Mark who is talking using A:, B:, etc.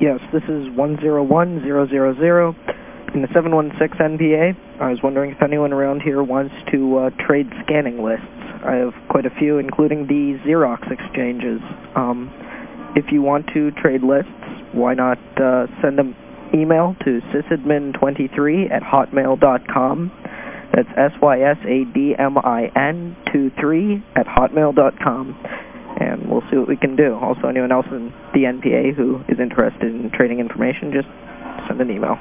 A: Yes, this is 101000 in the 716 NPA. I was wondering if anyone around here wants to uh, trade scanning lists. I have quite a few, including the Xerox exchanges. Um, if you want to trade lists, why not uh, send an email to sysadmin23 at hotmail.com. That's S-Y-S-A-D-M-I-N 23 at hotmail.com. We'll see what we can do. Also, anyone else in the NPA who is interested in trading information, just send an email.